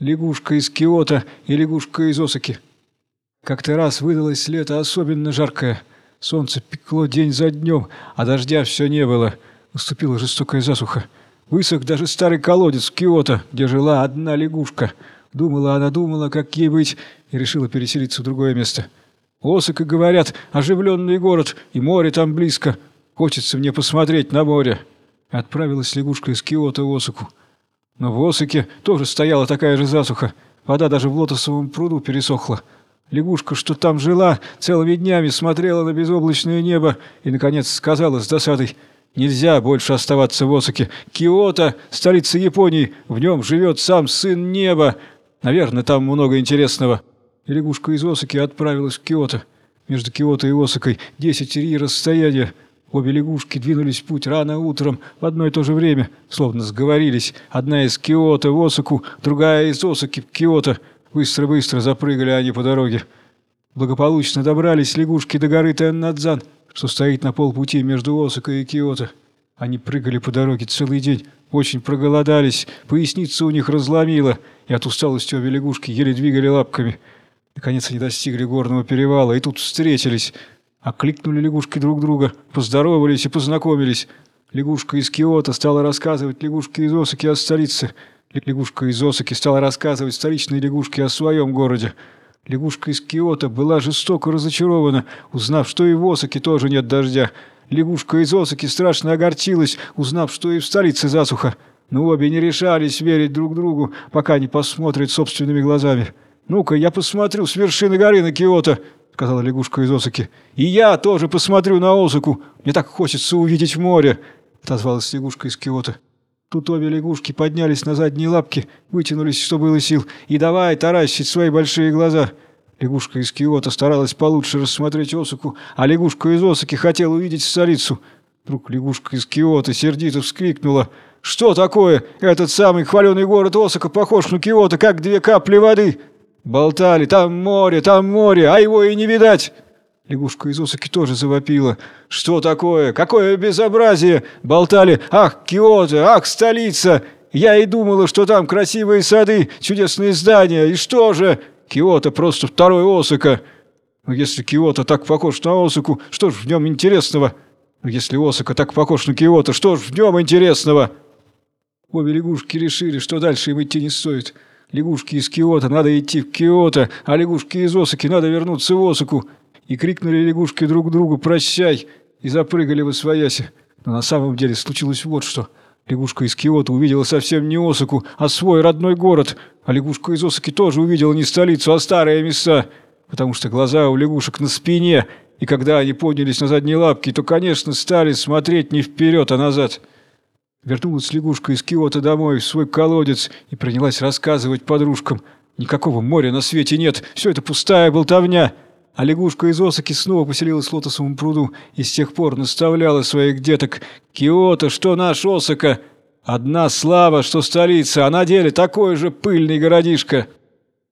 Лягушка из Киота и лягушка из Осаки. Как-то раз выдалось лето особенно жаркое. Солнце пекло день за днем, а дождя все не было. Наступила жестокая засуха. Высох даже старый колодец в Киото, где жила одна лягушка. Думала она, думала, как ей быть, и решила переселиться в другое место. Осака, говорят, оживленный город, и море там близко. Хочется мне посмотреть на море. Отправилась лягушка из Киото в Осаку. Но в Осаке тоже стояла такая же засуха. Вода даже в лотосовом пруду пересохла. Лягушка, что там жила, целыми днями смотрела на безоблачное небо и, наконец, сказала с досадой «Нельзя больше оставаться в Осаке. Киото, столица Японии, в нем живет сам сын неба. Наверное, там много интересного». И лягушка из Осаки отправилась в Киото. Между Киото и Осакой десять ри расстояния. Обе лягушки двинулись в путь рано утром в одно и то же время, словно сговорились. Одна из Киото в Осаку, другая из Осаки в Киото. Быстро-быстро запрыгали они по дороге. Благополучно добрались лягушки до горы Теннадзан, что стоит на полпути между Осакой и Киото. Они прыгали по дороге целый день, очень проголодались, поясница у них разломила, и от усталости обе лягушки еле двигали лапками. Наконец они достигли горного перевала, и тут встретились – Окликнули лягушки друг друга, поздоровались и познакомились. Лягушка из Киота стала рассказывать лягушке из Осаки о столице. Лягушка из Осаки стала рассказывать столичной лягушке о своем городе. Лягушка из Киота была жестоко разочарована, узнав, что и в Осаке тоже нет дождя. Лягушка из Осаки страшно огорчилась, узнав, что и в столице засуха. Но обе не решались верить друг другу, пока не посмотрят собственными глазами. «Ну-ка, я посмотрю с вершины горы на Киото», — сказала лягушка из Осаки. «И я тоже посмотрю на Осаку. Мне так хочется увидеть море», — отозвалась лягушка из Киота. Тут обе лягушки поднялись на задние лапки, вытянулись, что было сил, и давай таращить свои большие глаза. Лягушка из Киота старалась получше рассмотреть Осаку, а лягушка из Осаки хотела увидеть столицу. Вдруг лягушка из Киота сердито вскрикнула. «Что такое? Этот самый хваленый город Осака похож на Киото, как две капли воды!» Болтали, там море, там море, а его и не видать. Лягушка из Осаки тоже завопила. Что такое? Какое безобразие! Болтали, ах, Киото, ах, столица! Я и думала, что там красивые сады, чудесные здания. И что же? Киото просто второй Осака. Но если Киото так похож на Осаку, что ж в нем интересного? Но если Осака так похож на Киото, что ж в нем интересного? Обе лягушки решили, что дальше им идти не стоит. Лягушки из Киота, надо идти в Киото, а лягушки из Осаки, надо вернуться в Осаку. И крикнули лягушки друг другу «Прощай!» и запрыгали в освояси. Но на самом деле случилось вот что. Лягушка из Киота увидела совсем не Осаку, а свой родной город, а лягушка из Осаки тоже увидела не столицу, а старые места, потому что глаза у лягушек на спине, и когда они поднялись на задние лапки, то, конечно, стали смотреть не вперед, а назад. Вернулась лягушка из Киота домой в свой колодец и принялась рассказывать подружкам. Никакого моря на свете нет, все это пустая болтовня. А лягушка из Осаки снова поселилась в лотосовом пруду и с тех пор наставляла своих деток. «Киото, что наш Осака? Одна слава, что столица, а на деле такой же пыльный городишко».